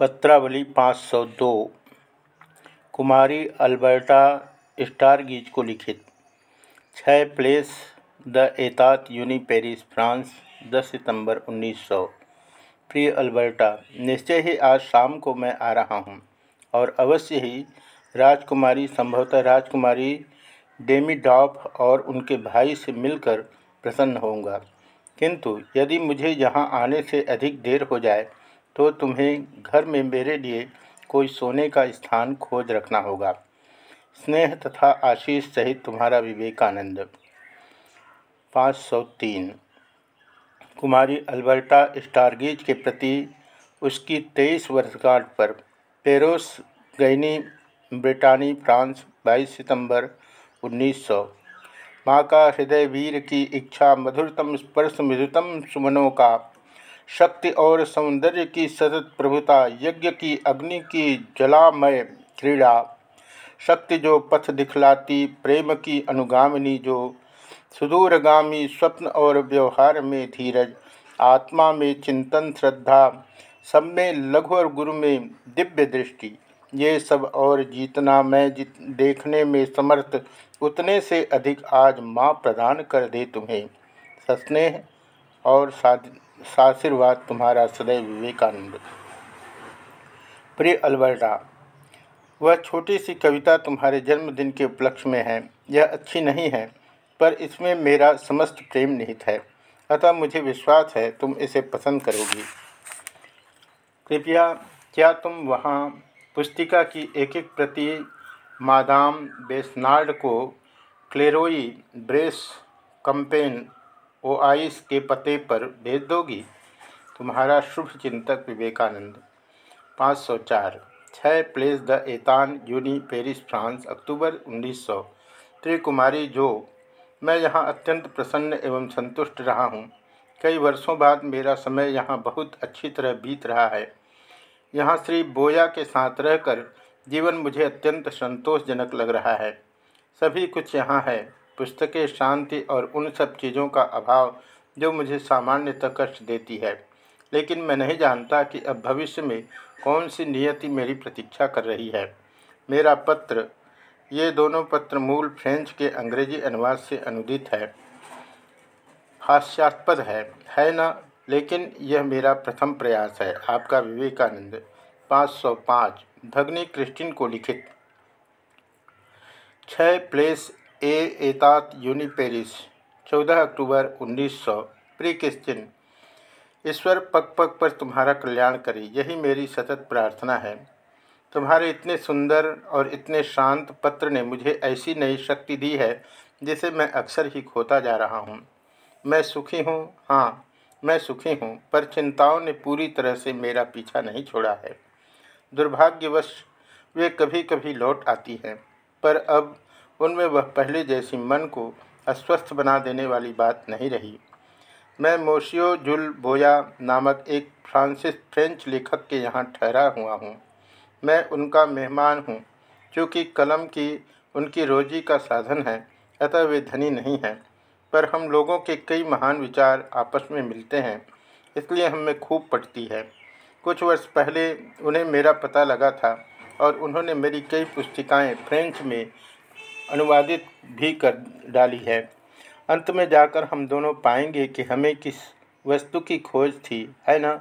पत्रावली 502 कुमारी Alberta स्टारगीज को लिखित। छः place, the एतात, uni Paris, France 10 सितंबर 1900 प्रिय अल्बर्टा, निश्चय ही आज शाम को मैं आ रहा हूँ और अवश्य ही राजकुमारी, संभवतः राजकुमारी डेमीडॉफ और उनके भाई से मिलकर प्रसन्न होऊँगा। किंतु यदि मुझे यहाँ आने से अधिक देर हो जाए तो तुम्हें घर में मेरे लिए कोई सोने का स्थान खोज रखना होगा। स्नेह तथा आशीष सहित तुम्हारा विवेकानंद। पाँच सौ तीन। कुमारी अल्बर्टा स्टारगीज के प्रति उसकी तेईस वर्षगांठ पर पेरोस, गैनी, ब्रिटानी, फ्रांस 22 सितंबर 1900 माँ का हृदय वीर की इच्छा मधुरतम स्पर्श मृदुतम सुमनों का शक्ति और सौंदर्य की सतत प्रभुता, यज्ञ की अग्नि की जलामय क्रीड़ा, शक्ति जो पथ दिखलाती, प्रेम की अनुगामिनी जो सुदूरगामी स्वप्न और व्यवहार में धीरज, आत्मा में चिंतन श्रद्धा, सब में लघु और गुरु में दिव्य दृष्टि, ये सब और जीतना मैं जित, देखने में समर्थ, उतने से अधिक आज माँ प्रदान कर दे तुम्हें। सस्नेह और साशीर्वाद तुम्हारा सदैव विवेकानंद। प्रिय अल्बर्टा, वह छोटी सी कविता तुम्हारे जन्मदिन के उपलक्ष्य में है। यह अच्छी नहीं है, पर इसमें मेरा समस्त प्रेम निहित है। अतः मुझे विश्वास है तुम इसे पसंद करोगी। कृपया, क्या तुम वहाँ पुस्तिका की एक एक प्रति मादाम बेसनार्ड को क्लेरोई ब्रेस कंपेन ओआईस के पते पर भेज दोगी? तुम्हारा शुभ चिंतक विवेकानंद। 504 छः place the Ethan, uni, Paris, France, अक्टूबर 1900 त्रि कुमारी जो, मैं यहाँ अत्यंत प्रसन्न एवं संतुष्ट रहा हूँ। कई वर्षों बाद मेरा समय यहाँ बहुत अच्छी तरह बीत रहा है। यहाँ श्री बोया के साथ रहकर जीवन मुझे अत्यंत संतोषजनक लग रहा है। सभी कुछ यहाँ है। पुस्तकें, शांति और उन सब चीज़ों का अभाव जो मुझे सामान्यतः कष्ट देती है। लेकिन मैं नहीं जानता कि अब भविष्य में कौन सी नियति मेरी प्रतीक्षा कर रही है। मेरा पत्र, ये दोनों पत्र मूल फ्रेंच के अंग्रेज़ी अनुवाद से अनुदित है। हास्यास्पद है है न, लेकिन यह मेरा प्रथम प्रयास है। आपका विवेकानंद 505 भगनी क्रिस्टिन को लिखित। छः प्लेस ए एतात यूनि पेरिस चौदह अक्टूबर 1900 प्री क्रिश्चियन ईश्वर पग पग पर तुम्हारा कल्याण करे, यही मेरी सतत प्रार्थना है। तुम्हारे इतने सुंदर और इतने शांत पत्र ने मुझे ऐसी नई शक्ति दी है, जिसे मैं अक्सर ही खोता जा रहा हूँ। मैं सुखी हूँ हाँ मैं सुखी हूँ, पर चिंताओं ने पूरी तरह से मेरा पीछा नहीं छोड़ा है। दुर्भाग्यवश, वे कभी कभी लौट आती हैं, पर अब उनमें वह पहले जैसी मन को अस्वस्थ बना देने वाली बात नहीं रही। मैं मोशियो जुल बोया नामक एक फ्रांसिस फ्रेंच लेखक के यहाँ ठहरा हुआ हूँ। मैं उनका मेहमान हूँ, क्योंकि कलम की उनकी रोजी का साधन है, अतः वे धनी नहीं हैं। पर हम लोगों के कई महान विचार आपस में मिलते हैं, इसलिए हमें खूब पटती है। कुछ वर्ष पहले उन्हें मेरा पता लगा था और उन्होंने मेरी कई पुस्तिकाएँ फ्रेंच में अनुवादित भी कर डाली है। अंत में जाकर हम दोनों पाएँगे कि हमें किस वस्तु की खोज थी, है ना?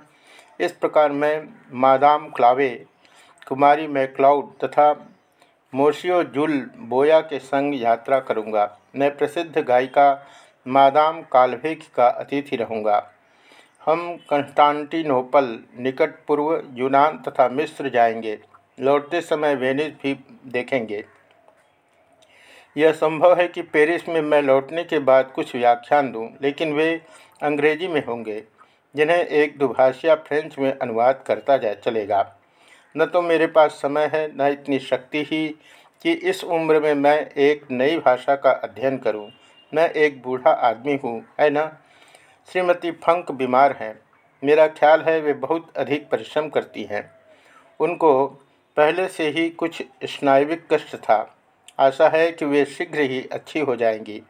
इस प्रकार मैं मादाम क्लावे, कुमारी मैक्लाउड तथा मोशियो जुल बोया के संग यात्रा करूँगा। मैं प्रसिद्ध गायिका मादाम काल्वेक का अतिथि रहूँगा। हम कंस्टांटिनोपल निकट पूर्व यूनान तथा मिस्र जाएँगे। लौटते समय वेनिस भी देखेंगे। यह संभव है कि पेरिस में मैं लौटने के बाद कुछ व्याख्यान दूँ, लेकिन वे अंग्रेज़ी में होंगे जिन्हें एक दुभाषिया फ्रेंच में अनुवाद करता जा चलेगा। न तो मेरे पास समय है न इतनी शक्ति ही कि इस उम्र में मैं एक नई भाषा का अध्ययन करूँ। मैं एक बूढ़ा आदमी हूँ, है ना? श्रीमती फंक बीमार हैं। मेरा ख्याल है वे बहुत अधिक परिश्रम करती हैं। उनको पहले से ही कुछ स्नायविक कष्ट था। आशा है कि वे शीघ्र ही अच्छी हो जाएँगी।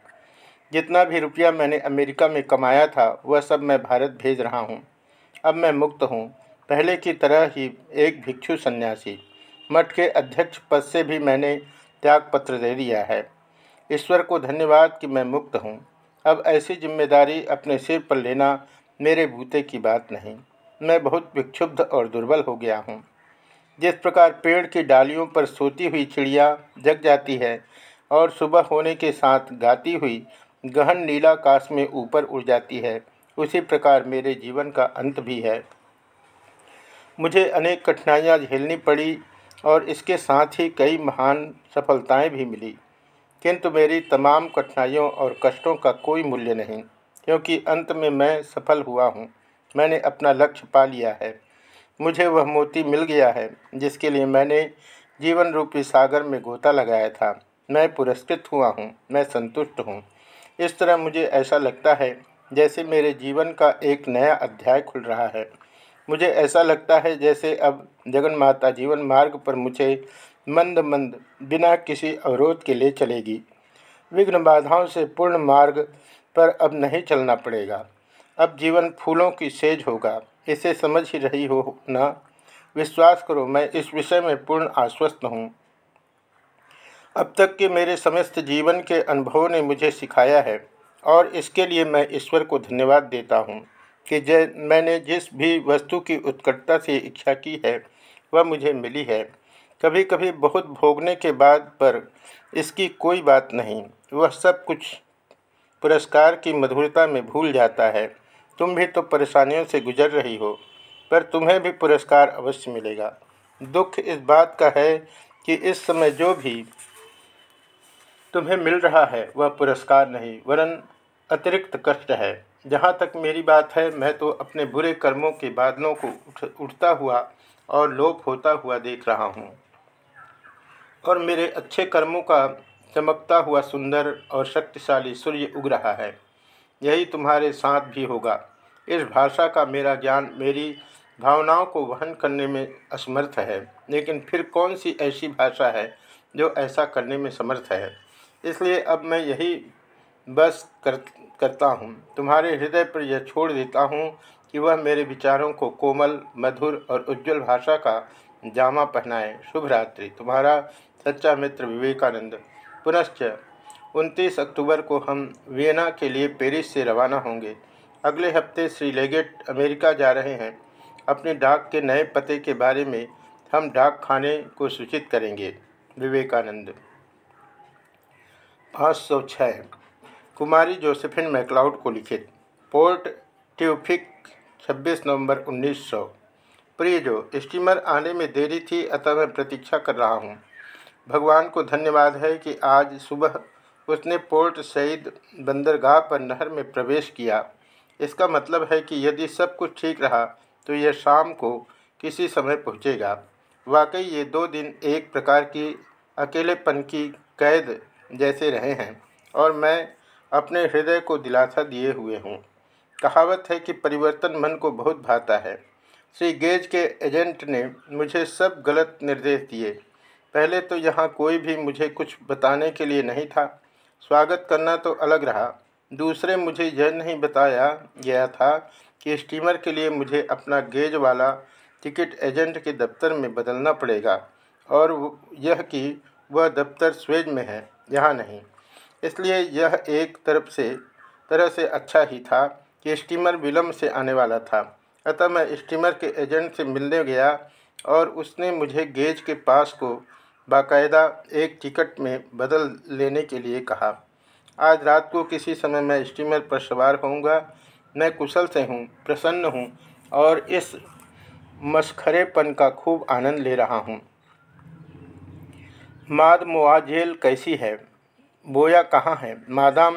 जितना भी रुपया मैंने अमेरिका में कमाया था, वह सब मैं भारत भेज रहा हूँ। अब मैं मुक्त हूँ। पहले की तरह ही एक भिक्षु सन्यासी। मठ के अध्यक्ष पद से भी मैंने त्यागपत्र दे दिया है। ईश्वर को धन्यवाद कि मैं मुक्त हूँ। अब ऐसी ज़िम्मेदारी अपने सिर पर लेना मेरे बूते की बात नहीं। मैं बहुत विक्षुब्ध और दुर्बल हो गया हूँ। जिस प्रकार पेड़ की डालियों पर सोती हुई चिड़िया जग जाती है और सुबह होने के साथ गाती हुई गहन नीलाकाश में ऊपर उड़ जाती है, उसी प्रकार मेरे जीवन का अंत भी है। मुझे अनेक कठिनाइयाँ झेलनी पड़ी और इसके साथ ही कई महान सफलताएँ भी मिली। किंतु मेरी तमाम कठिनाइयों और कष्टों का कोई मूल्य नहीं, क्योंकि अंत में मैं सफल हुआ हूँ, मैंने अपना लक्ष्य पा लिया है। मुझे वह मोती मिल गया है, जिसके लिए मैंने जीवन रूपी सागर में गोता लगाया था। मैं पुरस्कृत हुआ हूँ, मैं संतुष्ट हूँ। इस तरह मुझे ऐसा लगता है, जैसे मेरे जीवन का एक नया अध्याय खुल रहा है। मुझे ऐसा लगता है, जैसे अब जगन माता जीवन मार्ग पर मुझे मंद मंद बिना किसी अवरोध के ले चलेगी। विघ्न बाधाओं से पूर्ण मार्ग पर अब नहीं चलना पड़ेगा। अब जीवन फूलों की सेज होगा। इसे समझ ही रही हो ना। विश्वास करो, मैं इस विषय में पूर्ण आश्वस्त हूँ। अब तक के मेरे समस्त जीवन के अनुभवों ने मुझे सिखाया है, और इसके लिए मैं ईश्वर को धन्यवाद देता हूँ कि जै, मैंने जिस भी वस्तु की उत्कटता से इच्छा की है, वह मुझे मिली है। कभी कभी बहुत भोगने के बाद पर इसकी कोई बात नहीं, वह सब कुछ पुरस्कार की मधुरता में भूल जाता है। तुम भी तो परेशानियों से गुजर रही हो, पर तुम्हें भी पुरस्कार अवश्य मिलेगा। दुख इस बात का है कि इस समय जो भी तुम्हें मिल रहा है, वह पुरस्कार नहीं, वरन अतिरिक्त कष्ट है। जहाँ तक मेरी बात है, मैं तो अपने बुरे कर्मों के बादलों को उठ, उठता हुआ और लोप होता हुआ देख रहा हूँ। और मेरे अच्छे कर्मों का चमकता हुआ सुंदर और शक्तिशाली सूर्य उग रहा है। यही तुम्हारे साथ भी होगा। इस भाषा का मेरा ज्ञान मेरी भावनाओं को वहन करने में असमर्थ है। लेकिन फिर कौन सी ऐसी भाषा है जो ऐसा करने में समर्थ है? इसलिए अब मैं यही बस कर, करता हूँ। तुम्हारे हृदय पर यह छोड़ देता हूँ कि वह मेरे विचारों को कोमल, मधुर और उज्जवल भाषा का जामा पहनाए। शुभ रात्रि। तुम्हारा सच्चा मित्र विवेकानंद। पुनश्च 29 अक्टूबर को हम वियना के लिए पेरिस से रवाना होंगे। अगले हफ़्ते श्री लेगेट अमेरिका जा रहे हैं। अपने डाक के नए पते के बारे में हम डाक खाने को सूचित करेंगे। विवेकानंद। पाँच सौ छः कुमारी जोसेफिन मैकलाउड को लिखित। पोर्ट ट्यूफिक 26 नवंबर 1900 प्रिय जो स्टीमर आने में देरी थी, अतः मैं प्रतीक्षा कर रहा हूँ। भगवान को धन्यवाद है कि आज सुबह उसने पोर्ट सईद बंदरगाह पर नहर में प्रवेश किया। इसका मतलब है कि यदि सब कुछ ठीक रहा तो यह शाम को किसी समय पहुँचेगा। वाकई ये दो दिन एक प्रकार की अकेलेपन की कैद जैसे रहे हैं, और मैं अपने हृदय को दिलासा दिए हुए हूँ। कहावत है कि परिवर्तन मन को बहुत भाता है। श्री गेज के एजेंट ने मुझे सब गलत निर्देश दिए। पहले तो यहाँ कोई भी मुझे कुछ बताने के लिए नहीं था। स्वागत करना तो अलग रहा दूसरे मुझे यह नहीं बताया गया था कि स्टीमर के लिए मुझे अपना गेज वाला टिकट एजेंट के दफ्तर में बदलना पड़ेगा, और यह कि वह दफ्तर स्वेज में है, यहाँ नहीं। इसलिए यह एक तरफ़ से, तरह से अच्छा ही था कि स्टीमर विलम्ब से आने वाला था। अतः मैं स्टीमर के एजेंट से मिलने गया, और उसने मुझे गेज के पास को बाकायदा एक टिकट में बदल लेने के लिए कहा। आज रात को किसी समय मैं स्टीमर पर सवार होऊँगा। मैं कुशल से हूँ, प्रसन्न हूँ और इस मस्खरेपन का खूब आनंद ले रहा हूँ। माद मुआजेल कैसी है? बोया कहाँ है? मादाम,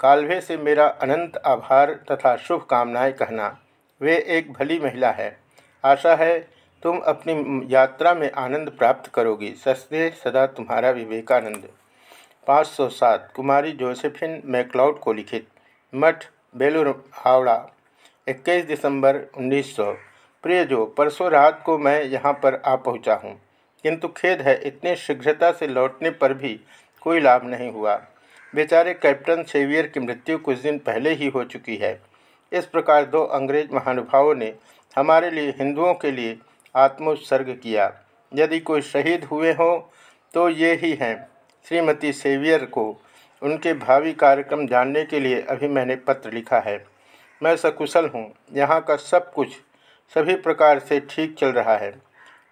काल्वे से मेरा अनंत आभार तथा शुभकामनाएँ कहना। वे एक भली महिला है। आशा है तुम अपनी यात्रा में आनंद प्राप्त करोगी। सस्ते सदा तुम्हारा विवेकानंद। 507 कुमारी जोसेफिन मैकलाउड को लिखित, मठ, बेलूर, हावड़ा 21 दिसंबर 1900 प्रिय जो, परसों रात को मैं यहाँ पर आ पहुँचा हूँ, किंतु खेद है इतने शीघ्रता से लौटने पर भी कोई लाभ नहीं हुआ। बेचारे कैप्टन सेवियर की मृत्यु कुछ दिन पहले ही हो चुकी है। इस प्रकार दो अंग्रेज़ महानुभावों ने हमारे लिए हिंदुओं के लिए आत्मोत्सर्ग किया। यदि कोई शहीद हुए हों तो ये ही हैं। श्रीमती सेवियर को उनके भावी कार्यक्रम जानने के लिए अभी मैंने पत्र लिखा है। मैं सकुशल हूँ। यहाँ का सब कुछ सभी प्रकार से ठीक चल रहा है।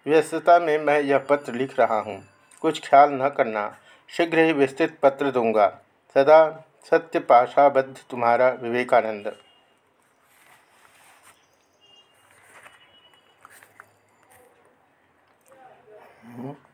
व्यस्तता में मैं यह पत्र लिख रहा हूँ। कुछ ख्याल न करना। शीघ्र ही विस्तृत पत्र दूँगा। सदा सत्य पाशाबद्ध तुम्हारा विवेकानंद। Mm-hmm.